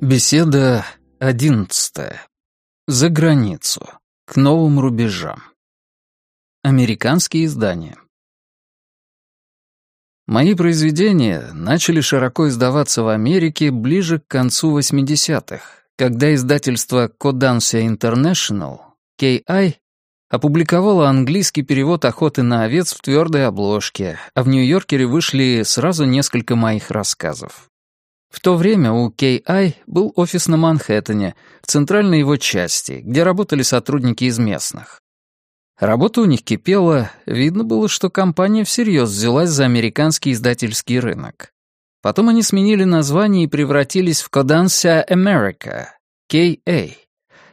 Беседа одиннадцатая. За границу. К новым рубежам. Американские издания. Мои произведения начали широко издаваться в Америке ближе к концу 80-х, когда издательство Kodansha International, KI, опубликовало английский перевод «Охоты на овец» в твердой обложке, а в Нью-Йоркере вышли сразу несколько моих рассказов. В то время у KI был офис на Манхэттене, в центральной его части, где работали сотрудники из местных. Работа у них кипела, видно было, что компания всерьез взялась за американский издательский рынок. Потом они сменили название и превратились в Kodansha America, KA.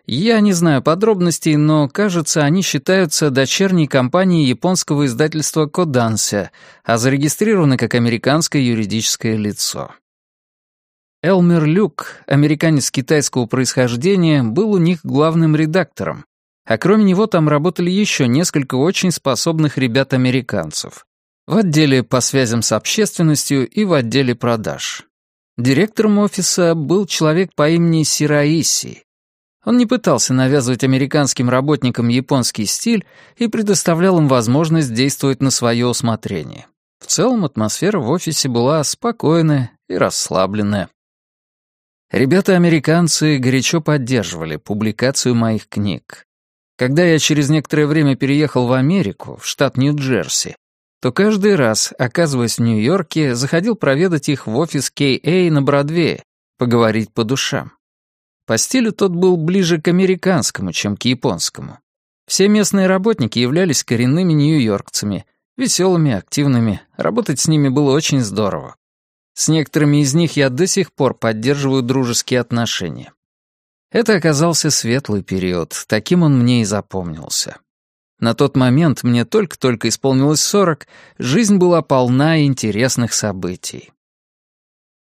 Я не знаю подробностей, но, кажется, они считаются дочерней компанией японского издательства Kodansha, а зарегистрированы как американское юридическое лицо. Элмер Люк, американец китайского происхождения, был у них главным редактором, а кроме него там работали еще несколько очень способных ребят-американцев. В отделе по связям с общественностью и в отделе продаж. Директором офиса был человек по имени Сираиси. Он не пытался навязывать американским работникам японский стиль и предоставлял им возможность действовать на свое усмотрение. В целом атмосфера в офисе была спокойная и расслабленная. Ребята-американцы горячо поддерживали публикацию моих книг. Когда я через некоторое время переехал в Америку, в штат Нью-Джерси, то каждый раз, оказываясь в Нью-Йорке, заходил проведать их в офис К.А. на Бродвее, поговорить по душам. По стилю тот был ближе к американскому, чем к японскому. Все местные работники являлись коренными нью-йоркцами, веселыми, активными, работать с ними было очень здорово. С некоторыми из них я до сих пор поддерживаю дружеские отношения. Это оказался светлый период, таким он мне и запомнился. На тот момент мне только-только исполнилось сорок, жизнь была полна интересных событий.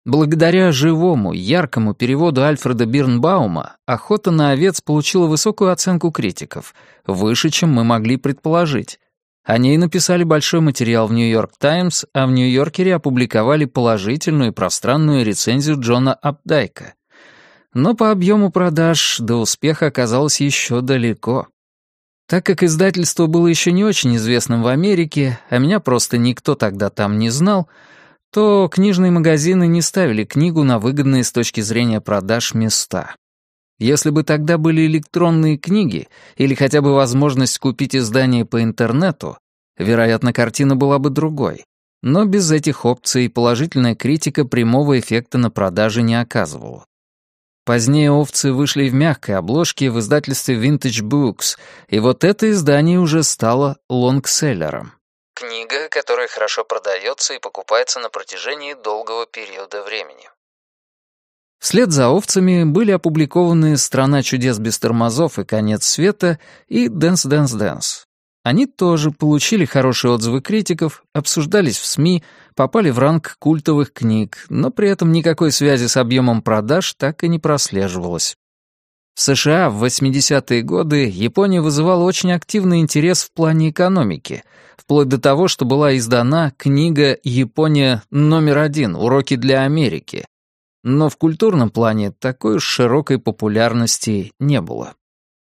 Благодаря живому, яркому переводу Альфреда Бирнбаума «Охота на овец» получила высокую оценку критиков, выше, чем мы могли предположить, о ней написали большой материал в «Нью-Йорк Таймс», а в «Нью-Йоркере» опубликовали положительную и пространную рецензию Джона Апдайка. Но по объему продаж до успеха оказалось еще далеко. Так как издательство было еще не очень известным в Америке, а меня просто никто тогда там не знал, то книжные магазины не ставили книгу на выгодные с точки зрения продаж места. Если бы тогда были электронные книги или хотя бы возможность купить издание по интернету, вероятно, картина была бы другой. Но без этих опций положительная критика прямого эффекта на продажи не оказывала. Позднее овцы вышли в мягкой обложке в издательстве Vintage Books, и вот это издание уже стало лонгселлером. Книга, которая хорошо продается и покупается на протяжении долгого периода времени. Вслед за овцами были опубликованы «Страна чудес без тормозов» и «Конец света» и «Dance, dance, dance». Они тоже получили хорошие отзывы критиков, обсуждались в СМИ, попали в ранг культовых книг, но при этом никакой связи с объемом продаж так и не прослеживалось. В США в 80-е годы Япония вызывала очень активный интерес в плане экономики, вплоть до того, что была издана книга «Япония номер один. Уроки для Америки», но в культурном плане такой уж широкой популярности не было.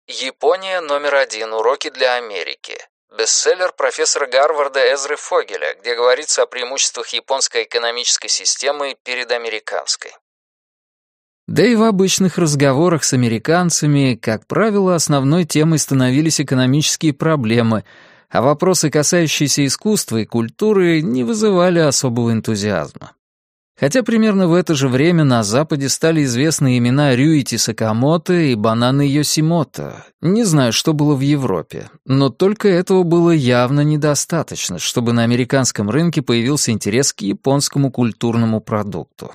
«Япония номер один. Уроки для Америки». Бестселлер профессора Гарварда Эзры Фогеля, где говорится о преимуществах японской экономической системы перед американской. Да и в обычных разговорах с американцами, как правило, основной темой становились экономические проблемы, а вопросы, касающиеся искусства и культуры, не вызывали особого энтузиазма. Хотя примерно в это же время на Западе стали известны имена Рюити Сакамото и Бананы Йосимото. Не знаю, что было в Европе, но только этого было явно недостаточно, чтобы на американском рынке появился интерес к японскому культурному продукту.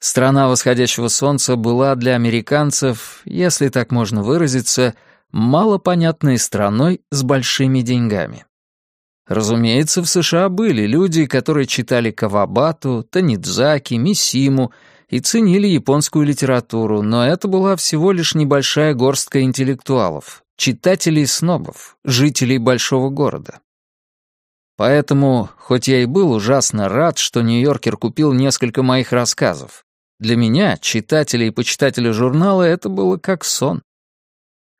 Страна восходящего солнца была для американцев, если так можно выразиться, малопонятной страной с большими деньгами. Разумеется, в США были люди, которые читали Кавабату, Танидзаки, Мисиму и ценили японскую литературу, но это была всего лишь небольшая горстка интеллектуалов, читателей-снобов, жителей большого города. Поэтому, хоть я и был ужасно рад, что Нью-Йоркер купил несколько моих рассказов, Для меня, читателя и почитателя журнала, это было как сон.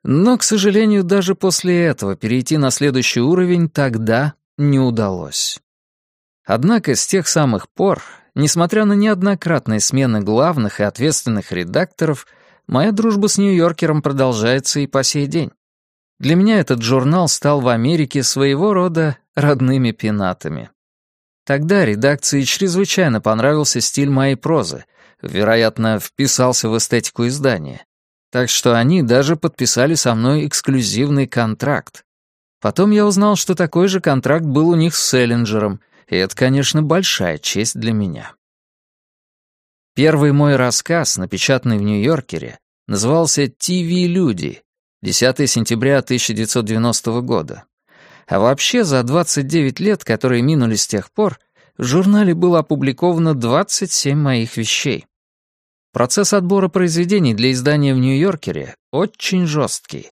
Но, к сожалению, даже после этого перейти на следующий уровень тогда не удалось. Однако с тех самых пор, несмотря на неоднократные смены главных и ответственных редакторов, моя дружба с Нью-Йоркером продолжается и по сей день. Для меня этот журнал стал в Америке своего рода родными пенатами. Тогда редакции чрезвычайно понравился стиль моей прозы, вероятно, вписался в эстетику издания. Так что они даже подписали со мной эксклюзивный контракт. Потом я узнал, что такой же контракт был у них с Селлинджером, и это, конечно, большая честь для меня. Первый мой рассказ, напечатанный в Нью-Йоркере, назывался «ТВ-люди», 10 сентября 1990 года. А вообще, за 29 лет, которые минули с тех пор, в журнале было опубликовано 27 моих вещей. Процесс отбора произведений для издания в Нью-Йоркере очень жесткий.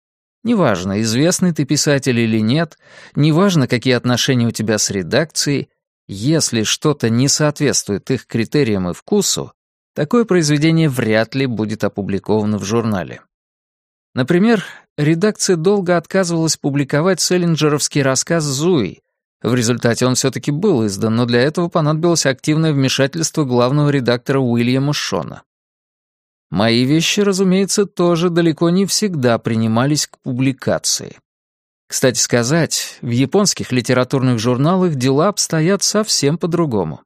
Неважно, известный ты писатель или нет, неважно, какие отношения у тебя с редакцией, если что-то не соответствует их критериям и вкусу, такое произведение вряд ли будет опубликовано в журнале. Например, редакция долго отказывалась публиковать селлинджеровский рассказ «Зуи». В результате он все-таки был издан, но для этого понадобилось активное вмешательство главного редактора Уильяма Шона. Мои вещи, разумеется, тоже далеко не всегда принимались к публикации. Кстати сказать, в японских литературных журналах дела обстоят совсем по-другому.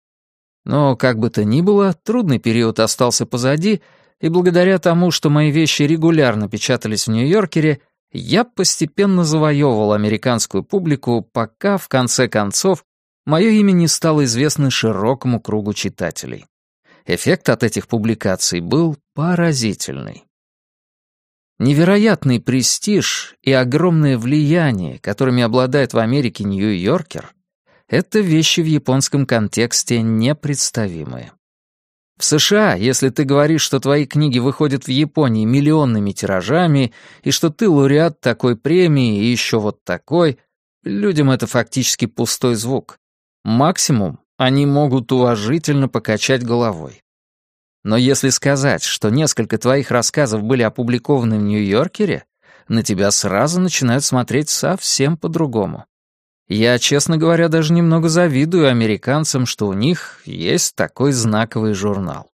Но, как бы то ни было, трудный период остался позади, и благодаря тому, что мои вещи регулярно печатались в Нью-Йоркере, я постепенно завоевывал американскую публику, пока, в конце концов, мое имя не стало известно широкому кругу читателей. Эффект от этих публикаций был поразительный. Невероятный престиж и огромное влияние, которыми обладает в Америке Нью-Йоркер, это вещи в японском контексте непредставимые. В США, если ты говоришь, что твои книги выходят в Японии миллионными тиражами, и что ты лауреат такой премии и еще вот такой, людям это фактически пустой звук. Максимум они могут уважительно покачать головой. Но если сказать, что несколько твоих рассказов были опубликованы в Нью-Йоркере, на тебя сразу начинают смотреть совсем по-другому. Я, честно говоря, даже немного завидую американцам, что у них есть такой знаковый журнал.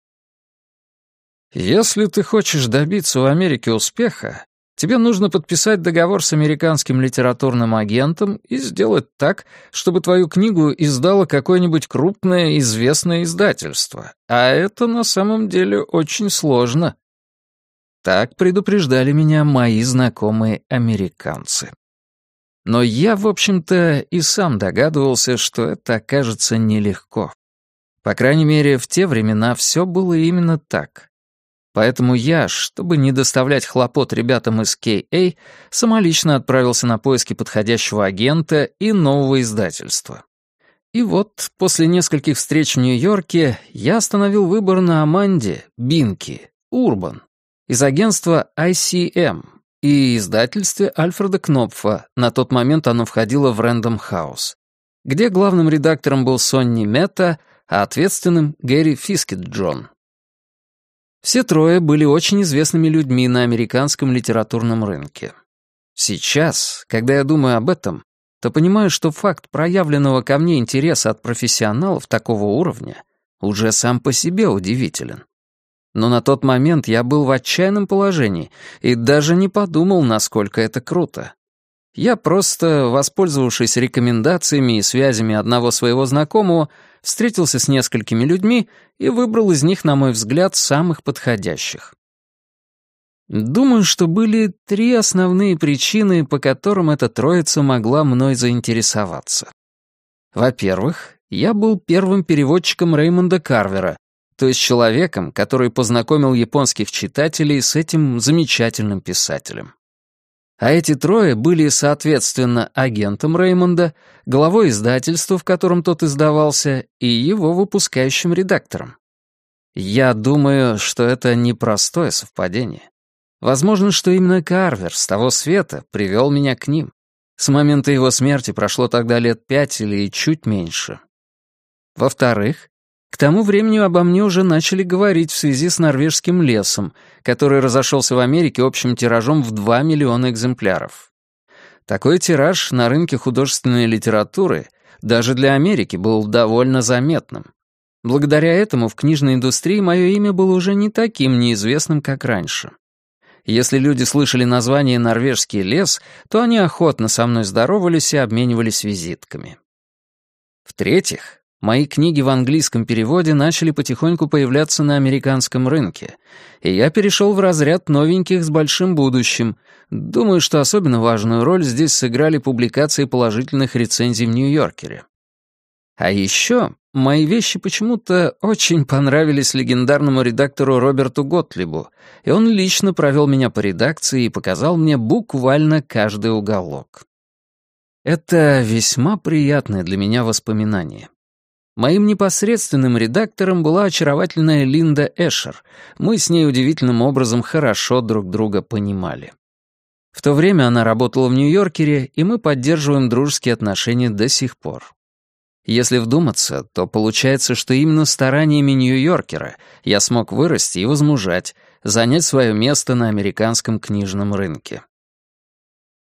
Если ты хочешь добиться у Америки успеха, Тебе нужно подписать договор с американским литературным агентом и сделать так, чтобы твою книгу издало какое-нибудь крупное известное издательство. А это на самом деле очень сложно. Так предупреждали меня мои знакомые американцы. Но я, в общем-то, и сам догадывался, что это окажется нелегко. По крайней мере, в те времена все было именно так. Поэтому я, чтобы не доставлять хлопот ребятам из KA, самолично отправился на поиски подходящего агента и нового издательства. И вот, после нескольких встреч в Нью-Йорке, я остановил выбор на Аманде, Бинки, Урбан, из агентства ICM и издательстве Альфреда Кнопфа, на тот момент оно входило в Рэндом Хаус, где главным редактором был Сонни Мета, а ответственным — Гэри Фискет Джон. Все трое были очень известными людьми на американском литературном рынке. Сейчас, когда я думаю об этом, то понимаю, что факт проявленного ко мне интереса от профессионалов такого уровня уже сам по себе удивителен. Но на тот момент я был в отчаянном положении и даже не подумал, насколько это круто. Я просто, воспользовавшись рекомендациями и связями одного своего знакомого, встретился с несколькими людьми и выбрал из них, на мой взгляд, самых подходящих. Думаю, что были три основные причины, по которым эта троица могла мной заинтересоваться. Во-первых, я был первым переводчиком Реймонда Карвера, то есть человеком, который познакомил японских читателей с этим замечательным писателем. А эти трое были, соответственно, агентом Реймонда, главой издательства, в котором тот издавался, и его выпускающим редактором. Я думаю, что это непростое совпадение. Возможно, что именно Карвер с того света привел меня к ним. С момента его смерти прошло тогда лет пять или чуть меньше. Во-вторых, К тому времени обо мне уже начали говорить в связи с норвежским лесом, который разошелся в Америке общим тиражом в 2 миллиона экземпляров. Такой тираж на рынке художественной литературы даже для Америки был довольно заметным. Благодаря этому в книжной индустрии мое имя было уже не таким неизвестным, как раньше. Если люди слышали название «Норвежский лес», то они охотно со мной здоровались и обменивались визитками. В-третьих, Мои книги в английском переводе начали потихоньку появляться на американском рынке, и я перешел в разряд новеньких с большим будущим. Думаю, что особенно важную роль здесь сыграли публикации положительных рецензий в Нью-Йоркере. А еще мои вещи почему-то очень понравились легендарному редактору Роберту Готлибу, и он лично провел меня по редакции и показал мне буквально каждый уголок. Это весьма приятное для меня воспоминание. Моим непосредственным редактором была очаровательная Линда Эшер. Мы с ней удивительным образом хорошо друг друга понимали. В то время она работала в Нью-Йоркере, и мы поддерживаем дружеские отношения до сих пор. Если вдуматься, то получается, что именно стараниями Нью-Йоркера я смог вырасти и возмужать, занять свое место на американском книжном рынке.